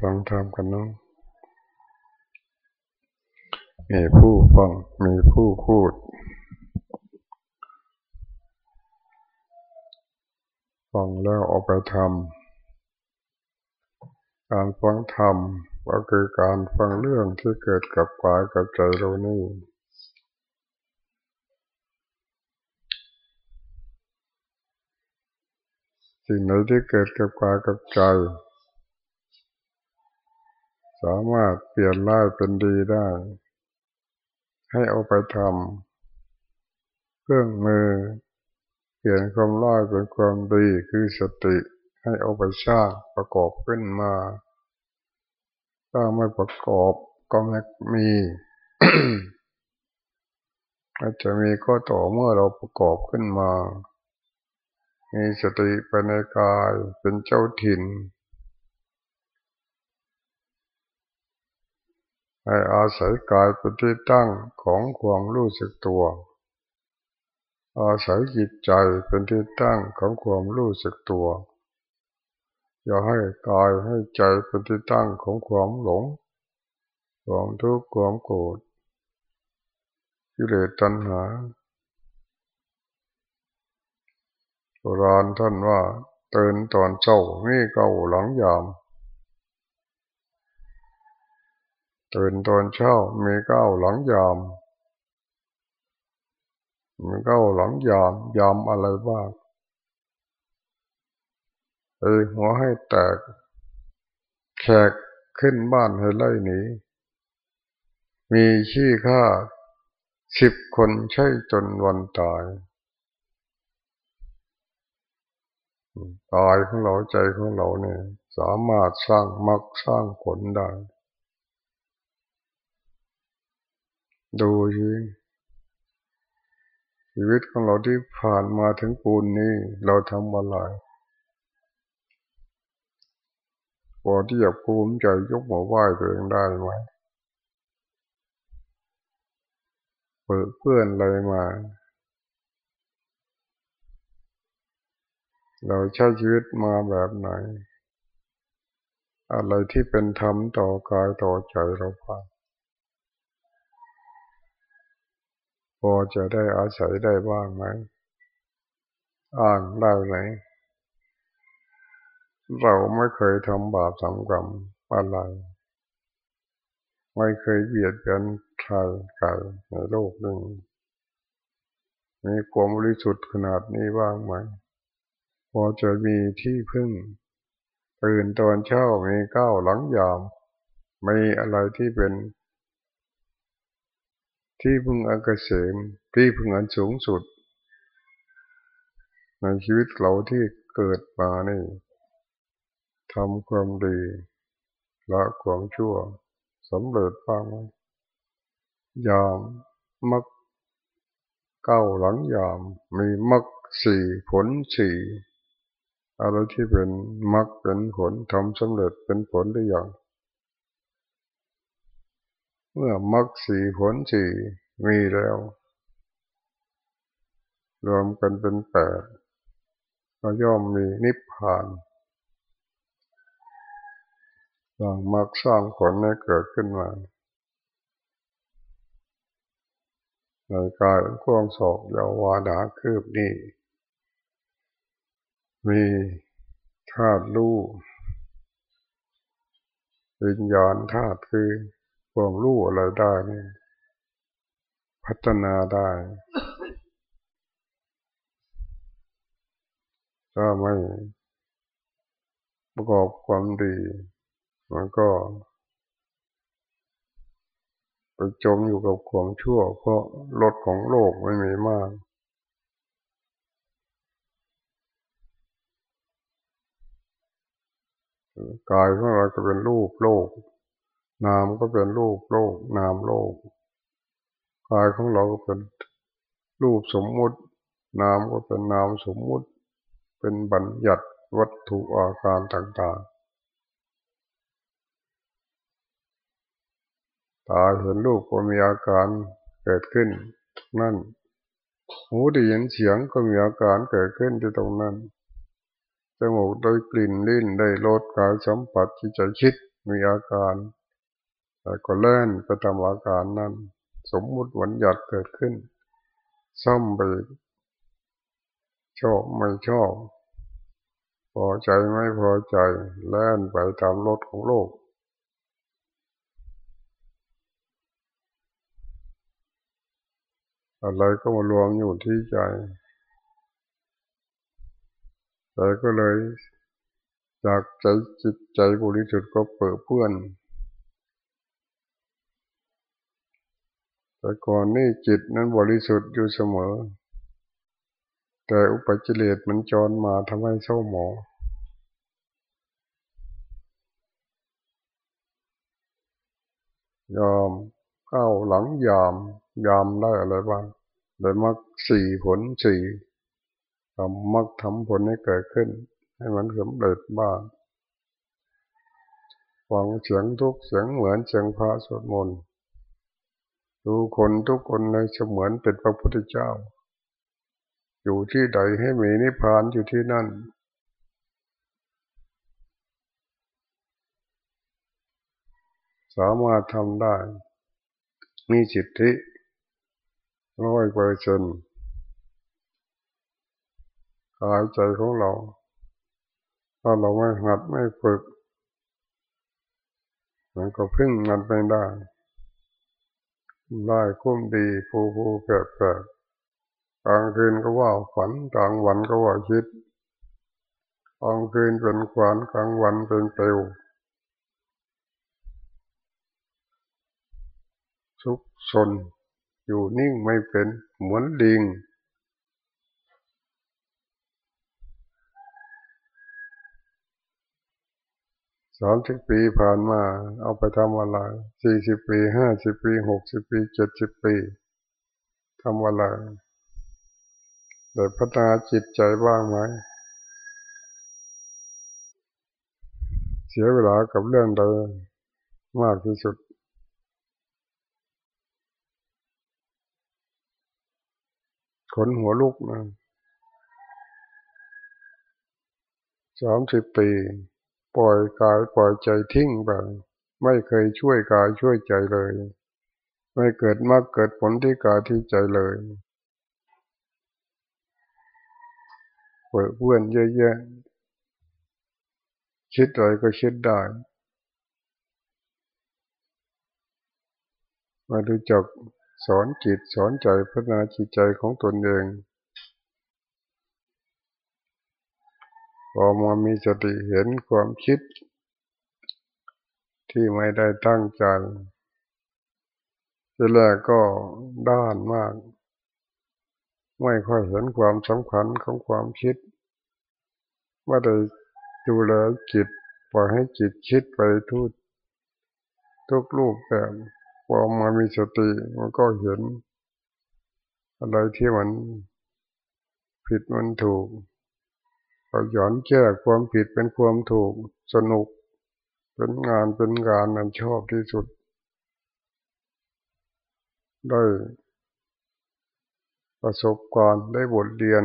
ฟังธรรมกันเนาะมีผู้ฟังมีผู้พูด ฟังแล้วเอาไปทำการฟังธรรมก็คือการฟังเรื่องที่เกิดกับกายกับใจเรานี่สิ่งไหนที่เกิดกับกายกับใจ สามารถเปลี่ยนร้ายเป็นดีได้ ให้เอาไปทำเครื่องมือ เปลี่ยนความร้ายเป็นความดีคือสติให้เอาไปสร้างประกอบขึ้นมา ถ้าไม่ประกอบก็ไม่มีอาจจะมีก็ต่อเมื่อเราประกอบขึ้นมา มีสติไปในกายเป็นเจ้าถิ่น ให้อาศัยกายเป็นที่ตั้งของความรู้สึกตัว อาศัยจิตใจเป็นที่ตั้งของความรู้สึกตัว อย่าให้กายให้ใจเป็นที่ตั้งของความหลง ความทุกข์ความโกรธกิเลสตัณหาโบราณท่านว่าเตือนตอนเช้ามีเก้าหลังยาม ตื่นตอนเช้ามีเก้าหลังยามมีเก้าหลังยามยามอะไรบ้างเอ้หัวให้แตก แขกขึ้นบ้านให้ไล่หนีมีชี้ค่าสิบคนใช่จนวันตายกายของเราใจของเราเนี่ย สามารถสร้างมรรคสร้างผลได้ ดูยิชีวิตของเราที่ผ่านมาถึงปูนนี้ เราทำอะไรพอที่จะภูมิใจยกมือไหว้ตัวเองได้ไหมเปิดเพื่อนอะไรมา เราใช้ชีวิตมาแบบไหน อะไรที่เป็นธรรมต่อกายต่อใจเราบ้าง พอจะได้อาศัยได้บ้างไหมอ่านได้ไหมเราไม่เคยทำบาปทำกรรมอะไร ไม่เคยเบียดกันใครใครในโลกนี้มีความบริสุทธิ์ขนาดนี้บ้างไหมพอจะมีที่พึ่งตื่นตอนเช้ามีก้าวหลังยาม มีอะไรที่เป็น ที่พึ่งอันเกษมที่พึ่งอันสูงสุด ในชีวิตเราที่เกิดมานี่ทำความดีละความชั่วสำเร็จบ้างยามมักเก้าหลังยามมีมักสี่ผลสี่อะไรที่เป็นมรรคเป็นผลทำสำเร็จเป็นผลได้อย่าง เมื่อมรรคสีผลสี่มีแล้ว รวมกันเป็นแปดก็ย่อมมีนิพพานสร้างมรรคสร้างผลให้เกิดขึ้นมาในกายความศอกยาวาดาคืบนี่ มีธาตุรู้วิญญาณธาตุคือ ความรู้อะไรได้นี่พัฒนาได้ถ้าไม่ประกอบความดี มันก็ ไปจมอยู่กับความชั่ว เพราะรถของโลกไม่มีมาก กายของเราก็เป็นรูปโลก นามก็เป็นรูปโลก นามโลกกายของเราก็เป็นรูปสมมุติ นามก็เป็นนามสมมุติ เป็นบัญญัติวัตถุอาการต่างๆ ตาเห็นรูปก็มีอาการเกิดขึ้น นั่น หูได้ยินเสียงก็มีอาการเกิดขึ้นที่ตรงนั้นจมูกได้กลิ่นลิ้นได้รสกายสัมผัสที่ใจคิดมีอาการ แต่ก็เล่นไปทำอาการนั้น สมมุติหวันหยัดเกิดขึ้น ซ่อมไป ชอบไม่ชอบ พอใจไม่พอใจแล่นไปตามรถของโลกอะไรก็มารวมอยู่ที่ใจ ใจก็เลย จากใจจิตใจบริสุทธิ์ก็เปิดเพื่อน แต่ก่อนนี่จิตนั้นบริสุทธิ์อยู่เสมอ แต่อุปจิเลตมันจรมาทำให้เศร้าหมองยอมเข้าหลังยามยามได้อะไรบ้างได้มักสี่ผลสี่ทำมักทำผลให้เกิดขึ้น ให้มันสำเร็จบ้างฟังเสียงทุกเสียงเหมือนเสียงพระสวดมนต์ ดูคนทุกคนในเสมือนเป็นพระพุทธเจ้า อยู่ที่ใดให้มีนิพพานอยู่ที่นั่น สามารถทำได้ มีจิตที่ร้อยเปอร์เซนต์กายใจของเรา ถ้าเราไม่หัดไม่ฝึก มันก็พึ่งมันไปได้ ได้คุ้มดีผูผูแผลแผลกลางคืนก็ว่าฝันกลางวันก็ว่าคิดกลางคืนเป็นขวานกลางวันเป็นเปลวทุกชนอยู่นิ่งไม่เป็นเหมือนลิง สามสิบปีผ่านมา เอาไปทำอะไรสี่สิบปีห้าสิบปีหกสิบปีเจ็ดสิบปีทำอะไรได้พัฒนาจิตใจบ้างไหมเสียเวลากับเรื่องใดมากที่สุด ขนหัวลุกนะสามสิบปี ปล่อยกายปล่อยใจทิ้งไปไม่เคยช่วยกายช่วยใจเลย ไม่เกิดมากเกิดผลที่กายที่ใจเลยเปิดเพื่อนเยอะๆคิดอะไรก็คิดได้มาดูจักสอนจิตสอนใจพัฒนาจิตใจของตนเอง พอมามีสติเห็นความคิด ที่ไม่ได้ตั้งใจทีแรกก็ด้านมาก ไม่ค่อยเห็นความสำคัญของความคิด ว่าได้ดูแลจิตปล่อยให้จิตคิดไปทุกทุกรูปแบบพอมามีสติมันก็เห็น อะไรที่มันผิดมันถูก ก็ย้อนแก้ความผิดเป็นความถูกสนุก เป็นงานเป็นงานนั้นชอบที่สุด ได้ประสบการณ์ได้บทเรียน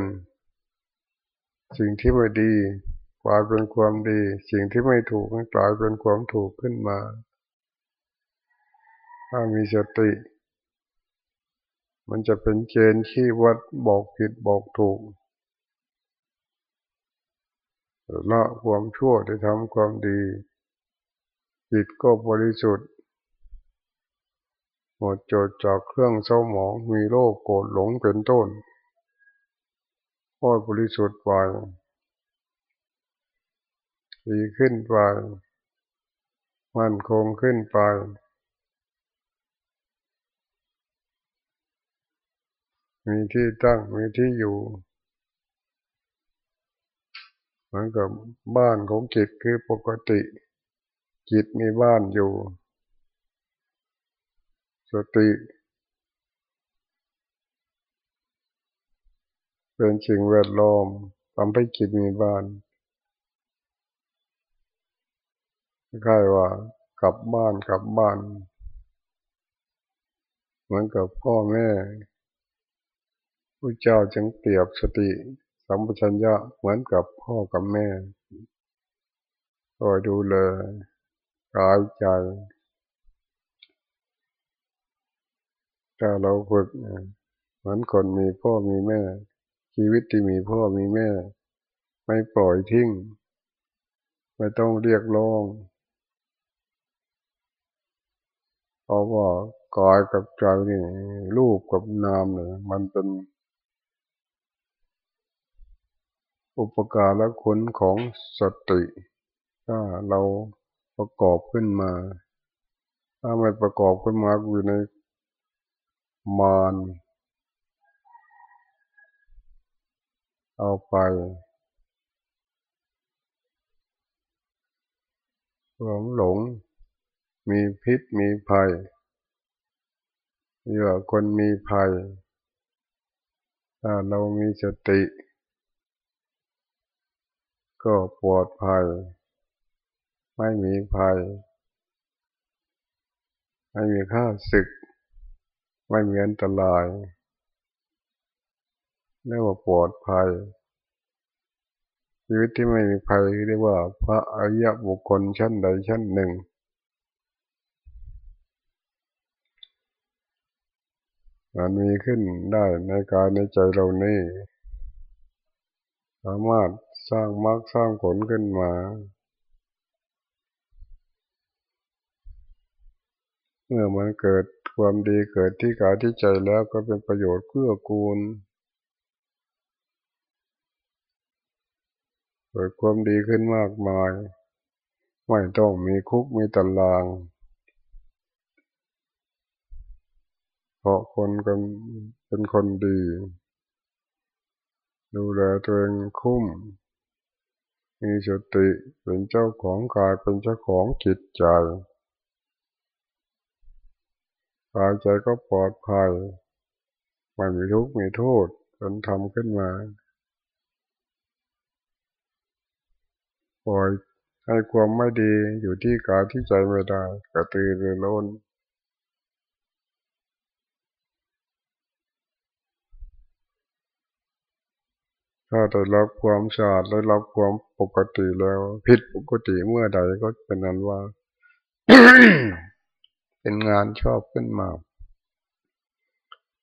สิ่งที่ไม่ดีกลายเป็นความดี สิ่งที่ไม่ถูกกลายเป็นความถูกขึ้นมา ถ้ามีสติ มันจะเป็นเกณฑ์ที่วัดบอกผิดบอกถูก ละความชั่วได้ทำความดี จิตก็บริสุทธิ์หมดจดจากเครื่องเศร้าหมองมีโรคโกรธหลงเป็นต้นก็บริสุทธิ์ไปดีขึ้นไปมั่นคงขึ้นไปมีที่ตั้งมีที่อยู่ มือนกับบ้านของจิตคือปกติ จิตมีบ้านอยู่ สติ เป็นสิ่งแวดล้อมทำให้จิตมีบ้านคล้ายว่ากลับบ้านกลับบ้าน เหมือนกับพ่อแม่ผู้เจ้าจึงเปรียบสติ สัมปชัญญะเหมือนกับพ่อกับแม่คอยดูแลกายใจ ถ้าเราฝึกเหมือนคนมีพ่อมีแม่ ชีวิตที่มีพ่อมีแม่ ไม่ปล่อยทิ้ง ไม่ต้องเรียกร้องเพราะว่ากายกับใจนี่รูปกับนามเนี่ยมันเป็น อุปการและคุณของสติ ถ้าเราประกอบขึ้นมา ถ้าไม่ประกอบขึ้นมาอยู่ในมานเอาไปหลงหลง มีพิษมีภัยเยอะคนมีภัย ถ้าเรามีสติ ก็ปลอดภัย ไม่มีภัย ไม่มีค่าศึก ไม่มีอันตรายเรียกว่าปลอดภัย ชีวิตที่ไม่มีภัยเรียกว่าพระอริยบุคคลชั้นใดชั้นหนึ่งมันมีขึ้นได้ในกายในใจเรานี่ สามารถ สร้างมรรคสร้างผลขึ้นมาเมื่อมันเกิดความดีเกิดที่กายที่ใจแล้วก็เป็นประโยชน์เพื่อกูล เกิดความดีขึ้นมากมาย ไม่ต้องมีคุกมีตาราง เพราะคนกันเป็นคนดี ดูแลตัวเองคุ้ม มีสติเป็นเจ้าของกายเป็นเจ้าของจิตใจกายใจก็ปลอดภัยไม่มีทุกข์มีโทษจนทำขึ้นมาปล่อยให้ความไม่ดีอยู่ที่กายที่ใจไม่ได้กระตือรือร้น ถ้าได้รับความสะอาดได้รับความปกติแล้ว ผิดปกติเมื่อใดก็เป็นนั้นว่า เป็นงานชอบขึ้นมา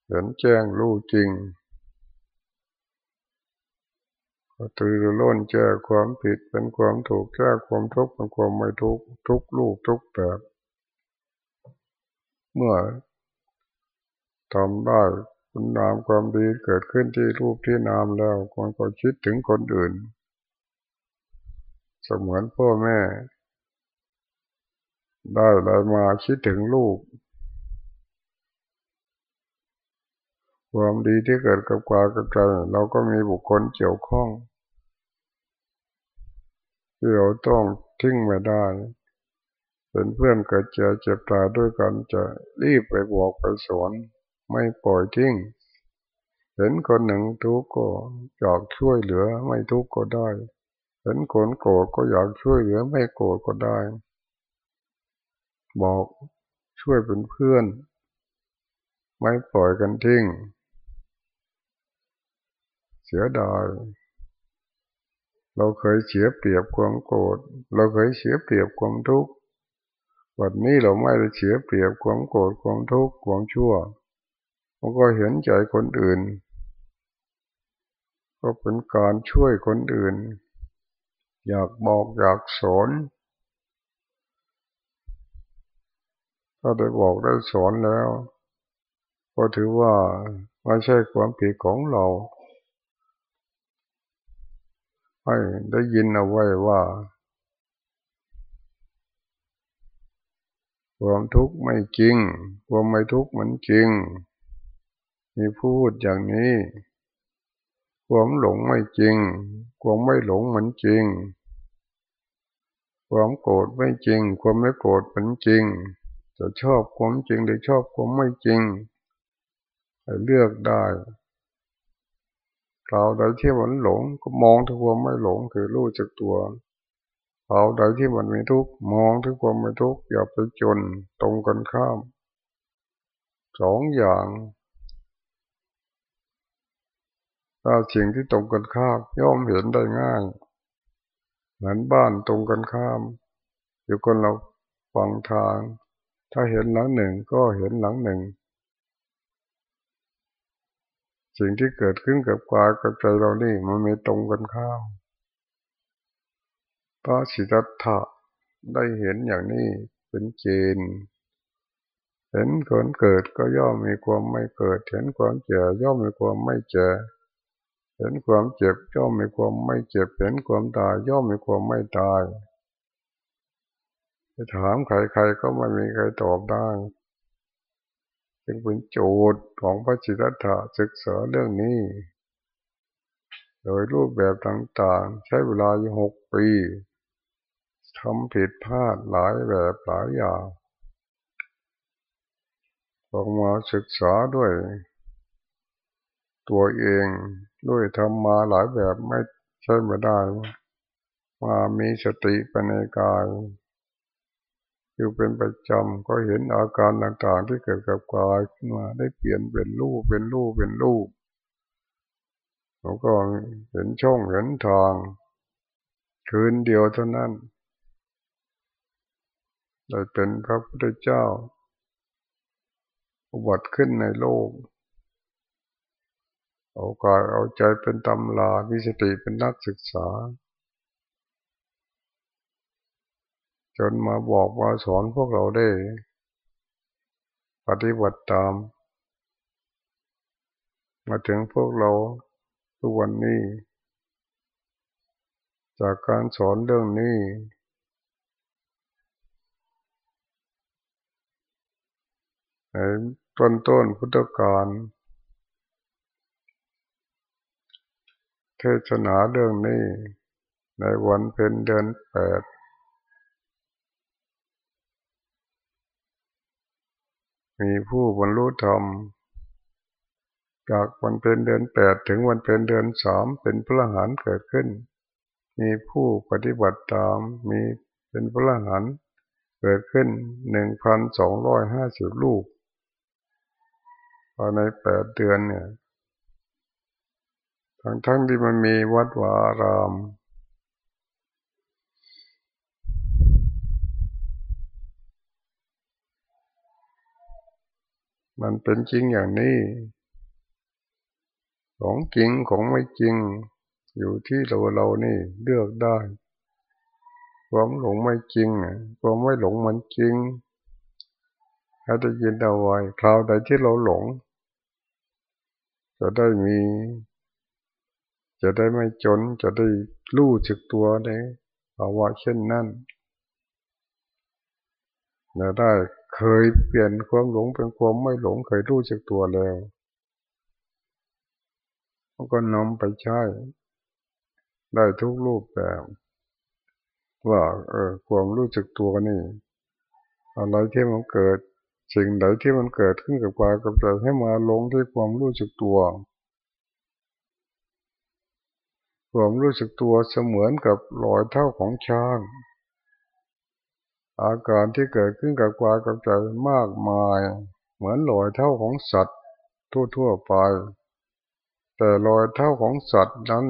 เห็นแจ้งรู้จริงก็ตือร้นแก้ความผิดเป็นความถูกแก้ความทุกข์เป็นความไม่ทุกข์ทุกลูกทุกแบบ เมื่อทำได้ คุณนามความดีเกิดขึ้นที่รูปที่นามแล้วคนก็คิดถึงคนอื่น เสมือนพ่อแม่ ได้อะไรมาคิดถึงลูก ความดีที่เกิดกับกากับใจเราก็มีบุคคลเกี่ยวข้องที่เราต้องทิ้งไม่ได้เป็นเพื่อนเกิดเจ็บเจ็บตาด้วยกันจะรีบไปบอกไปสอน ไม่ปล่อยทิ้งเห็นคนหนึ่งทุกข์ก็อยากช่วยเหลือไม่ทุกข์ก็ได้ เห็นคนโกรธก็อยากช่วยเหลือไม่โกรธก็ได้ บอกช่วยเป็นเพื่อน ไม่ปล่อยกันทิ้งเสียดายเราเคยเสียเปรียบความโกรธ เราเคยเสียเปรียบความทุกข์วันนี้เราไม่ได้เสียเปรียบความโกรธความทุกข์ความชั่ว มันก็เห็นใจคนอื่น ก็เป็นการช่วยคนอื่น อยากบอกอยากสอนถ้าได้บอกได้สอนแล้ว ก็ถือว่าไม่ใช่ความผิดของเราให้ได้ยินเอาไว้ว่า ความทุกข์ไม่จริง ความไม่ทุกข์มันจริง มีพูดอย่างนี้ ความหลงไม่จริง ความไม่หลงเหมันจริง ความโกรธไม่จริง ความไม่โกรธมันจริง จะชอบความจริงหรือชอบความไม่จริงเลือกได้เราใดที่มันหลงก็มองถึงความไม่หลงคือรู้จักตัวเราใดที่มันไม่ทุกข์มองถึงความไม่ทุกข์อย่าไปจนตรงกันข้ามสองอย่าง ถ้าสิ่งที่ตรงกันข้ามย่อมเห็นได้ง่าย เหมือนบ้านตรงกันข้าม อยู่คนเราฟังทาง ถ้าเห็นหลังหนึ่งก็เห็นหลังหนึ่ง สิ่งที่เกิดขึ้นกับกายกับใจเรานี่มันไม่ตรงกันข้ามพระสิทธัตถะได้เห็นอย่างนี้เป็นเกณฑ์เห็นคนเกิดก็ย่อมมีความไม่เกิด เห็นความเจ็บย่อมมีความไม่เจ็บ เห็นความเจ็บย่อมมีความไม่เจ็บ เห็นความตายย่อมมีความไม่ตายจะถามใครๆก็ไม่มีใครตอบได้จึงเป็นโจทย์ของพระจิตตะศึกษาเรื่องนี้ โดยรูปแบบต่างๆ ใช้เวลาอยู่หกปีทำผิดพลาดหลายแบบหลายอย่างออกมาศึกษาด้วย ตัวเอง ด้วยทำมาหลายแบบไม่ใช่ไม่ได้มามีสติปัญญายอยู่เป็นประจำก็เห็นอาการต่างๆที่เกิดกับกายขึ้นมาได้เปลี่ยนเป็นรูปเป็นรูปเป็นรูปแล้วก็เห็นช่องเห็นทาง คืนเดียวเท่านั้นได้เป็นพระพุทธเจ้า อุบัติขึ้นในโลก เอากายเอาใจเป็นตำราวิสติเป็นนักศึกษา จนมาบอกมาสอนพวกเราได้ ปฏิบัติตาม มาถึงพวกเราทุกวันนี้ จากการสอนเรื่องนี้ในต้นต้นพุทธกาล เทศนาเรื่องนี้ ในวันเป็นเดือนแปดมีผู้บรรลุธรรม จากวันเป็นเดือนแปดถึงวันเป็นเดือนสามเป็นพระหันเกิดขึ้น มีผู้ปฏิบัติตามมีเป็นพระหันเกิดขึ้นหนึ่งพันสองร้อยห้าสิบลูกภายในแปดเดือนเนี่ย ทั้งทั้งที่มันมีวัดวาราม มันเป็นจริงอย่างนี้ ของจริงของไม่จริง อยู่ที่เราเรานี่เลือกได้ความหลงไม่จริงความไม่หลงมันจริงถ้าได้ยินเอาไว้คราวใดที่เราหลง จะได้มี จะได้ไม่จนจะได้รู้จึกตัวในภาวะเช่นนั้นจะได้เคยเปลี่ยนความหลงเป็นความไม่หลงเคยรู้จึกตัวแล้วมันก็นำไปใช้ ได้ทุกรูปแบบว่าเออความรู้จึกตัวนี่อะไรที่มันเกิด สิ่งใดที่มันเกิดขึ้นกับกายกับใจให้มาลงที่ความรู้สึกตัว ความรู้สึกตัวเสมือนกับรอยเท้าของช้าง อาการที่เกิดขึ้นกับกวายกับใจมากมาย เหมือนรอยเท้าของสัตว์ทั่วๆไป แต่รอยเท้าของสัตว์นั้น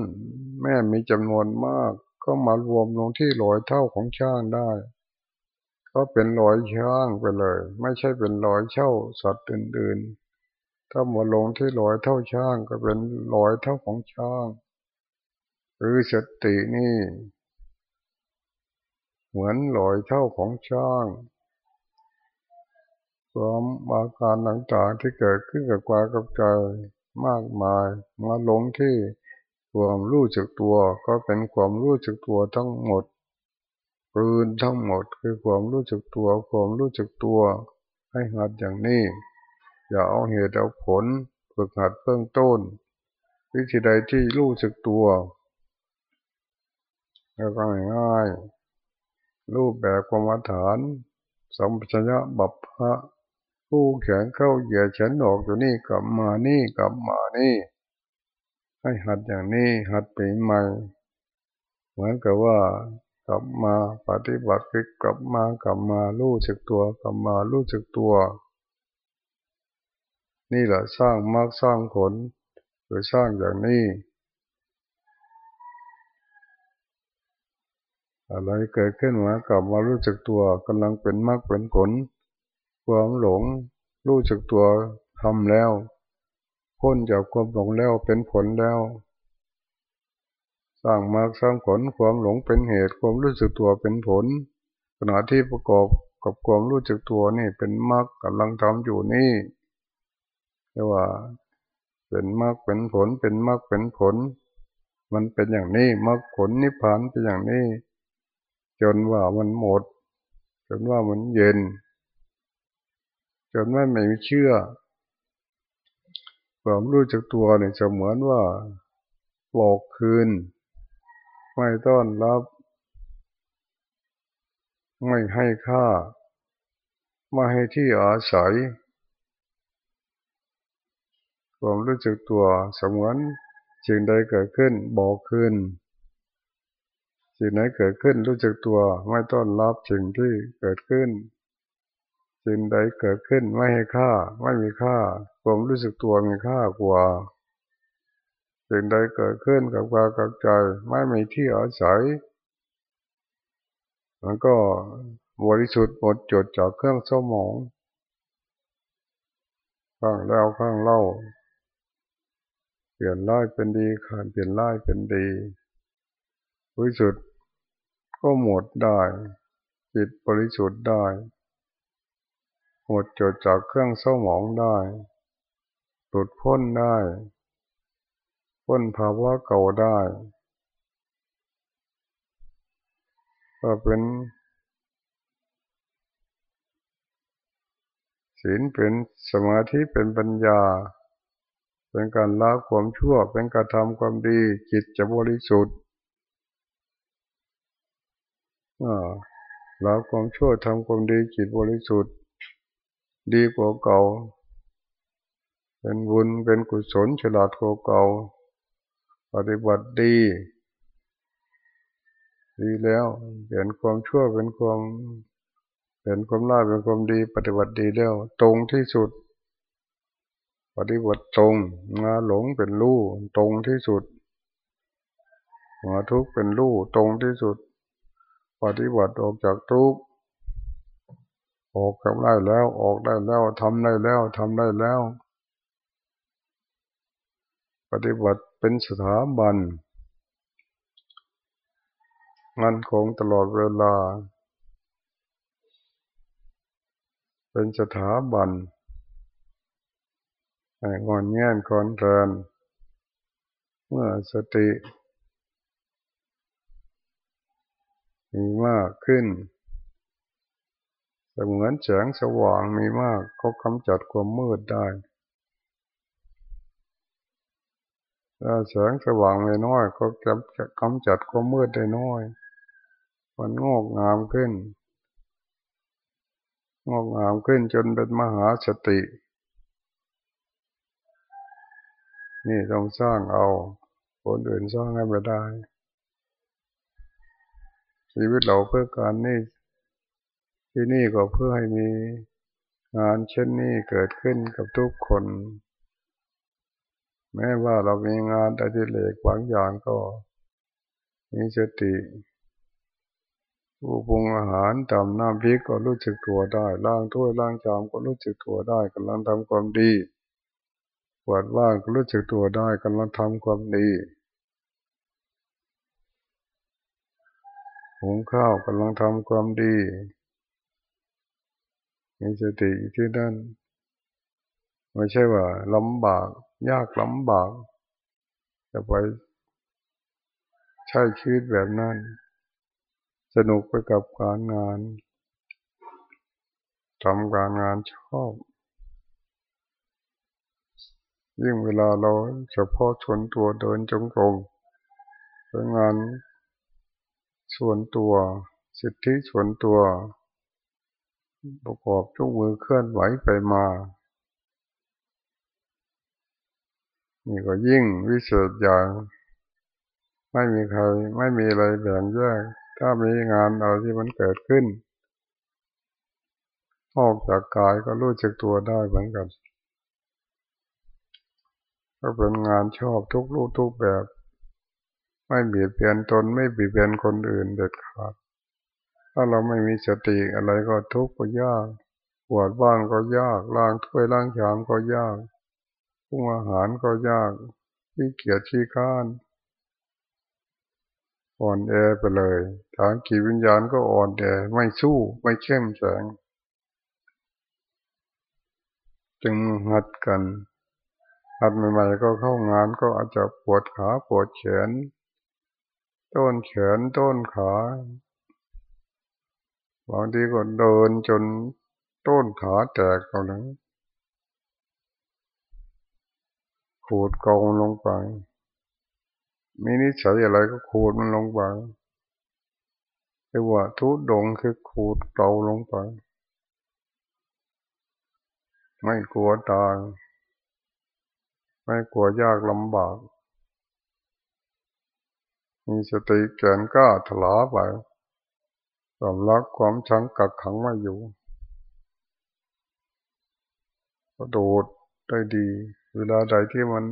แม่มีจำนวนมาก ก็มารวมลงที่รอยเท้าของช้างได้ ก็เป็นรอยช้างไปเลย ไม่ใช่เป็นรอยเช่าสัตว์อื่นๆ ถ้ามาลงที่รอยเท่าช้างก็เป็นรอยเท่าของช้าง หรือสตินี่ เหมือนรอยเท่าของช้างความอาการต่างๆที่เกิดขึ้นกับกายกับใจมากมายมาลงที่ความรู้จักตัวก็เป็นความรู้จักตัวทั้งหมดปืนทั้งหมดคือความรู้จักตัว ความรู้จักตัว ให้หัดอย่างนี้ อย่าเอาเหตุเอาผลฝึกหัดเพิ่งต้น วิธีใดที่รู้จักตัว แล้วก็ง่าย รูปแบบกรรมฐานสมปัญญะบัพพะผู้แขนเข้าเหยียดฉันออกอยู่นี่กลับมานี่กลับมานี่ ให้หัดอย่างนี้หัดปีใหม่ เหมือนกับว่ากลับมาปฏิบัติกลับมากลับมารู้จักตัว กลับมารู้จักตัว นี่แหละสร้างมากสร้างผลเวคือสร้างอย่างนี้ อะไรเกิดขึ้นมากลับมารู้จักตัวกำลังเป็นมากเป็นผล ความหลงรู้จักตัวทำแล้วพ้นจากความหลงแล้วเป็นผลแล้ว สร้างมากสร้างผลความหลงเป็นเหตุความรู้สึกตัวเป็นผล ขณะที่ประกอบกับความรู้จักตัวนี่เป็นมากกำลังทำอยู่นี่เรียกว่าเป็นมากเป็นผลเป็นมากเป็นผล มันเป็นอย่างนี้มากผลนิพพานเป็นอย่างนี้ จนว่ามันหมด จนว่ามันเย็น จนไม่ไม่เชื่อความรู้จักตัวเนี่ยจะเหมือนว่าหลอกคืน ไม่ต้อนรับ ไม่ให้ค่า ไม่ให้ที่อาศัยความรู้จักตัวสมวนสิ่งใดเกิดขึ้นบอกขึ้น สิ่งไหนเกิดขึ้นรู้จักตัวไม่ต้อนรับสิ่งที่เกิดขึ้น สิ่งใดเกิดขึ้นไม่ให้ค่าไม่มีค่าความรู้สึกตัวมีค่ากว่าสิ่งใดเกิดขึ้นกับกายกับใจไม่มีที่อาศัยมันก็บริสุทธิ์หมดจดจากเครื่องเสมองข้างแล้วข้างเล่า เปลี่ยนร้ายเป็นดีขาดเปลี่ยนร้ายเป็นดี บริสุทธิ์ก็หมดได้ จิตบริสุทธิ์ได้ หมดจดจากเครื่องเศร้าหมองได้หลุดพ้นได้ พ้นภาวะเก่าได้ก็เป็นศีลเป็นสมาธิเป็นปัญญา เป็นการละความชั่วเป็นการทำความดีจิตจะบริสุทธิ์ ละความชั่วทำความดีจิตบริสุทธิ์ ดีกว่าเก่า เป็นบุญเป็นกุศลฉลาดกว่าเก่า ปฏิบัติดี ดีแล้วเปลี่ยนความชั่วเป็นความเปลี่ยนความร้ายเป็นความดี ปฏิบัติดีแล้ว ตรงที่สุด ปฏิบัติตรงมาหลงเป็นรู้ตรงที่สุดมาทุกข์เป็นรู้ตรงที่สุด ปฏิบัติออกจากทุกข์ออกกับได้แล้วออกได้แล้วทำได้แล้วทำได้แล้ว ปฏิบัติเป็นสถาบันมันคงตลอดเวลา เป็นสถาบันงอนแง่นคอนเทนเมื่อสติ มีมากขึ้นเหมือนแสงสว่างมีมากก็กำจัดความมืดได้ถ้าแสงสว่างไม่น้อย ก็กำกำจัดความมืดได้น้อย มันงอกงามขึ้น งอกงามขึ้นจนเป็นมหาสติ นี่ต้องสร้างเอา คนอื่นสร้างให้ไม่ได้ ชีวิตเราเพื่อการนี่ที่นี่ก็เพื่อให้มีงานเช่นนี้เกิดขึ้นกับทุกคน แม้ว่าเรามีงานอดิเรกบางอย่างก็มีสติผู้ปรุงอาหารทำน้ำพริกก็รู้สึกตัวได้ล้างถ้วยล้างจานก็รู้สึกตัวได้กำลังทำความดีปวดว่างก็รู้สึกตัวได้กำลังทำความดี หุงข้าวกำลังทำความดี มีสติที่นั่นไม่ใช่ว่าลำบาก ยากลำบากจะไปใช้ชีวิตแบบนั้น สนุกไปกับการงานทำการงานชอบ ยิ่งเวลาเราเฉพาะชนตัวเดินจงกรมเป็นงาน ส่วนตัว สิทธิส่วนตัว ประกอบทุกมือเคลื่อนไหวไปมา นี่ก็ยิ่งวิเศษอย่างไม่มีใครไม่มีอะไรแบ่งแยกถ้ามีงานอะไรที่มันเกิดขึ้น ออกจากกายก็รู้จักตัวได้เหมือนกัน ก็เป็นงานชอบทุกรูปทุกแบบ ไม่เบียดเบียนตนไม่เบียดเบียนคนอื่นเด็ดขาด ถ้าเราไม่มีสติอะไรก็ทุกข์ก็ยากปวดบ้านก็ยากล้างถ้วยล้างชามก็ยากปรุงอาหารก็ยากที่เกียจที่ข้านอ่อนแอไปเลยทางกีวิญญาณก็อ่อนแอไม่สู้ไม่เข้มแข็งจึงหัดกันหัดใหม่ๆก็เข้างานก็อาจจะปวดขาปวดแขน ต้นแขนต้นขาบางทีก็เดินจนต้นขาแตกเอาหนึ่งขูดกองลงไป มีนิสัยอะไรก็ขูดมันลงไปเรียกว่าทุดงคือขูดเกาลงไป ไม่กลัวตาย ไม่กลัวยากลำบาก มีสติแก่นก้าถลาไปความรักความชังกักขังมาอยู่กระโดดได้ดี เวลาใดที่มัน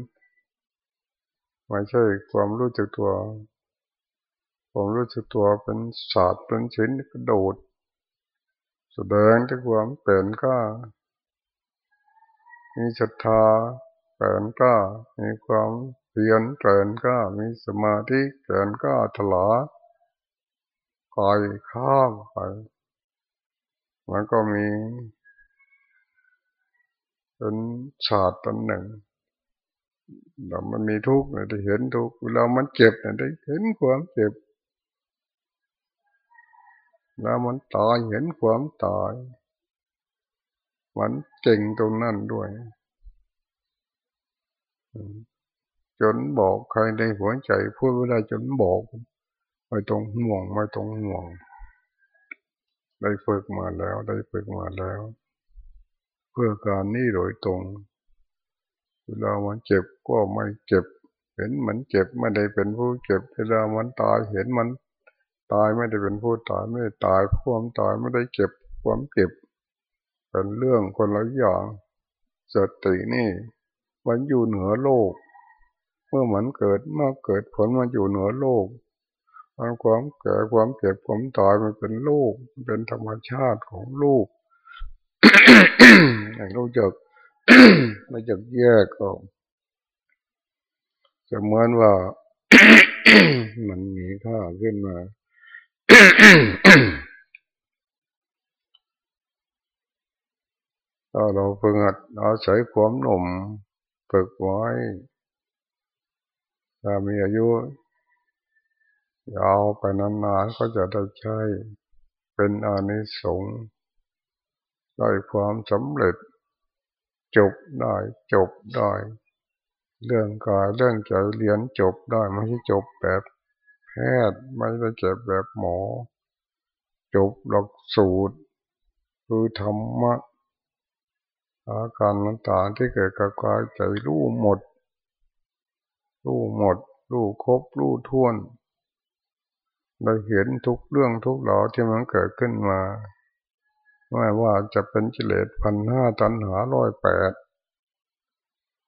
ไม่ใช่ความรู้จักตัวความรู้จักตัวเป็นศาสตร์เป็นศิลป์กระโดด แสดงถึงความเปลี่ยนก้ามีศรัทธาเปลี่ยนก้ามีความ เพียรเปลี่ยนก้ามีสมาธิเปลี่ยนก้าถลาคอยข้ามไปมันก็มีเป็นศาสตร์ตันหนึ่งเรามันมีทุกข์ได้เห็นทุกข์เวลามันเจ็บได้เห็นความเจ็บแล้วมันตายเห็นความตาย มันเก่งตรงนั้นด้วย จนบอกใครในหัวใจพูดเวลาจนบอกไม่ต้องห่วงไม่ต้องห่วง ได้ฝึกมาแล้ว ได้ฝึกมาแล้ว เพื่อการนี้โดยตรง เวลามันเจ็บก็ไม่เจ็บ เห็นมันเจ็บไม่ได้เป็นผู้เจ็บ เวลามันตายเห็นมันตายไม่ได้เป็นผู้ตายไม่ได้ตายความตายไม่ได้เจ็บความเจ็บ เป็นเรื่องคนละอย่างสตินี่มันอยู่เหนือโลก เมื่อมันเกิดเมื่อเกิดผลมันอยู่เหนือโลกมันความแก่ความเจ็บความตายมันเป็นโลกเป็นธรรมชาติของลูกอย่างเรู้จักไม่จักแยกออกจะเหมือนว่ามันมีค่าขึ้นมาถ้าเราฝึกหัดอาศัยความหนุ่มฝึกไว้ ถ้ามีอายุยาวไปนานๆก็จะได้ใช้เป็นอานิสงส์ได้ความสำเร็จ จบได้จบได้ เรื่องกายเรื่องใจเรียนจบได้ไม่ใช่จบแบบแพทย์ไม่ได้จบแบบหมอ จบหลักสูตร คือธรรมะอาการต่างๆที่เกิดกับกายใจรู้หมด รู้หมด รู้ครบ รู้ท่วนเราเห็นทุกเรื่องทุกหลอที่มันเกิดขึ้นมาไม่ว่าจะเป็นกิเลสพันห้าตันหาร้อยแปด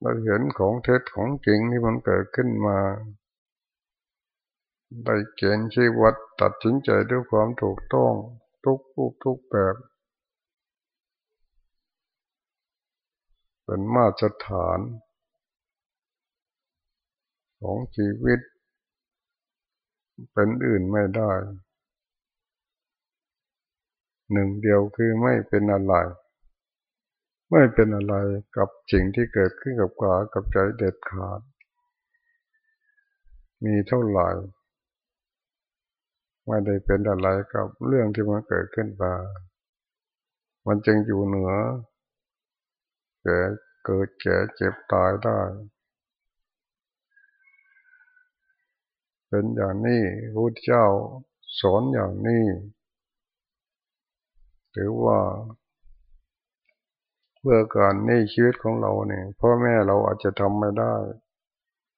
เราเห็นของเท็จของจริงที่มันเกิดขึ้นมา ได้เกณฑ์ชีวิตตัดสินใจด้วยความถูกต้อง ทุกรูปทุกแบบ เป็นมาตรฐาน ของชีวิต เป็นอื่นไม่ได้ หนึ่งเดียวคือไม่เป็นอะไร ไม่เป็นอะไรกับสิ่งที่เกิดขึ้นกับกากับใจเด็ดขาด มีเท่าไหร่ไม่ได้เป็นอะไรกับเรื่องที่มันเกิดขึ้นมา มันจึงอยู่เหนือแก่เกิดแก่เจ็บตายได้ เป็นอย่างนี้พระเจ้าสอนอย่างนี้หรือว่า เพื่อการนี่ชีวิตของเราเนี่ยพ่อแม่เราอาจจะทำไม่ได้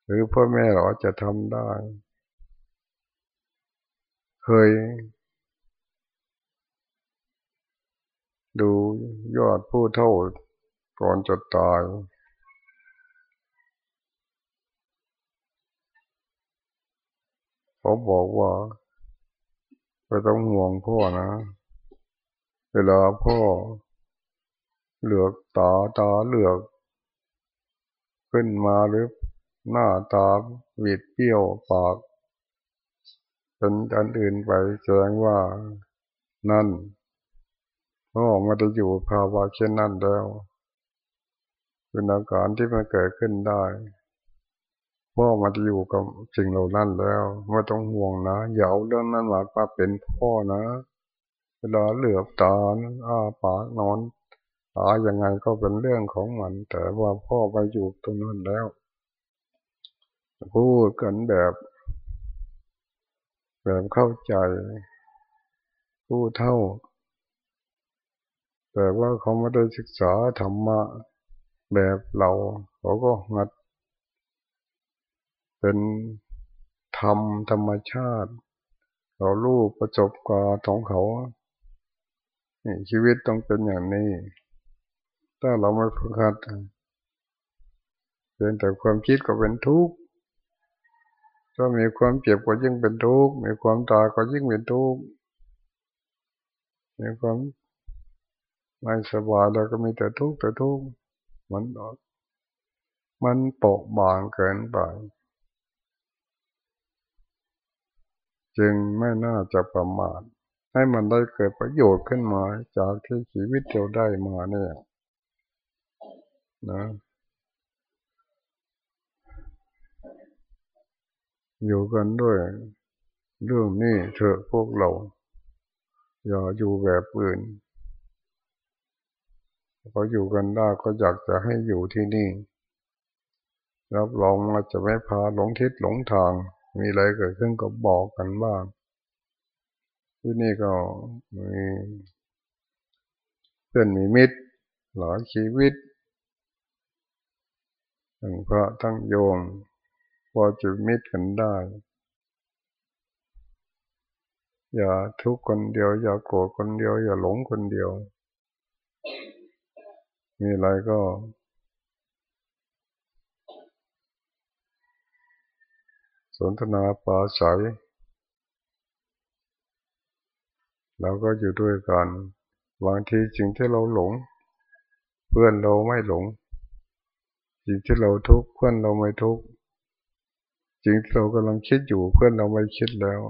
หรือพ่อแม่เราอาจจะทำได้ เคย ดูยอดผู้เท่าก่อนจะตาย เขาบอกว่าไม่ต้องห่วงพ่อนะ เวลาพ่อ เหลือกตาตาเหลือก ขึ้นมาหรือหน้าตาวิดเปี้ยวปากเป็นอันอื่นไปแสดงว่านั่นพ่อมาได้อยู่ภาวะเช่นนั้นแล้วเป็นอาการที่มันเกิดขึ้นได้ พ่อมาจะอยู่กับสิ่งเหล่านั้นแล้วไม่ต้องห่วงนะอย่าเอาเรื่องนั้นมาเป็นพ่อนะเวลาเหลือบตาอ้าปากนอนตายังไงก็เป็นเรื่องของมัน แต่ว่าพ่อไปอยู่ตรงนั้นแล้วพูดกันแบบ แบบเข้าใจผู้เท่า แต่ว่าเขาไม่ได้ศึกษาธรรมะแบบเรา เขาก็งัด เป็นธรรมธรรมชาติ เราลูกประจบกาของเขาชีวิตต้องเป็นอย่างนี้ ถ้าเราไม่ฝึกหัดเป็นแต่ความคิดก็เป็นทุกข์ถ้ามีความเจ็บก็ยิ่งเป็นทุกข์มีความตายก็ยิ่งเป็นทุกข์มีความไม่สบายแล้วก็มีแต่ทุกข์แต่ทุกข์มันมันโปะบางเกินไป จึงไม่น่าจะประมาทให้มันได้เกิดประโยชน์ขึ้นมาจากที่ชีวิตเราได้มาเนี่ยนะอยู่กันด้วยเรื่องนี้เถอะพวกเรา อย่าอยู่แบบอื่นเขาอยู่กันได้ก็อยากจะให้อยู่ที่นี่รับรองว่าจะไม่พาหลงทิศหลงทาง มีอะไรเกิดขึ้นก็บอกกันบ้าง ที่นี่ก็มีเพื่อนมีมิตรหลายชีวิตทั้งพระทั้งโยมพอจะมิตรกันได้ อย่าทุกคนเดียว อย่าโกรธคนเดียว อย่าหลงคนเดียว มีอะไรก็ สนทนาปาศัยเราก็อยู่ด้วยกันบางทีจริงที่เราหลง เพื่อนเราไม่หลงจริงที่เราทุกข์เพื่อนเราไม่ทุกข์จริงที่เรากำลังคิดอยู่เพื่อนเราไม่คิดแล้ว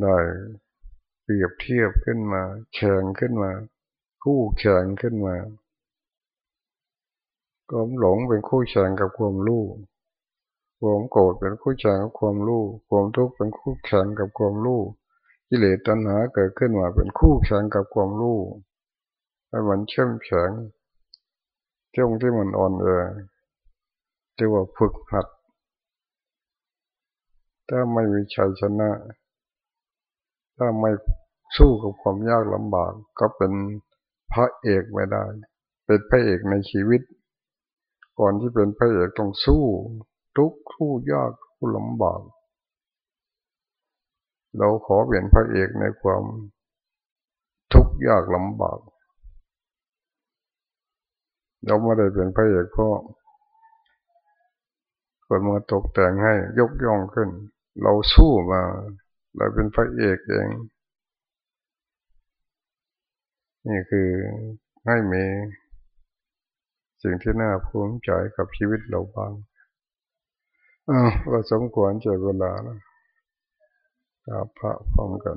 ได้เปรียบเทียบขึ้นมาแข่งขึ้นมา คู่แข่งขึ้นมาความหลงเป็นคู่แข่งกับความรู้ ความโกรธเป็นคู่แข่งกับความรู้ ความทุกข์เป็นคู่แข่งกับความรู้ กิเลสตัณหาเกิดขึ้นมาเป็นคู่แข่งกับความรู้ให้มันเข้มแข็งช่วงที่มันอ่อนแอเรียกว่าฝึกหัด ถ้าไม่มีชัยชนะ ถ้าไม่สู้กับความยากลำบาก ก็เป็นพระเอกไม่ได้ เป็นพระเอกในชีวิต ก่อนที่เป็นพระเอกต้องสู้ ทุกคู่ยากคู่ลำบาก เราขอเป็นพระเอกในความทุกข์ยากลำบาก เราไม่ได้เป็นพระเอกเพราะคนมาตกแต่งให้ยกย่องขึ้น เราสู้มา เราเป็นพระเอกเอง นี่คือให้เมสิ่งที่น่าภูมิใจกับชีวิตเราบ้าง อ่าเราสมควรเจอเวลาแล้วพระพร้อมกัน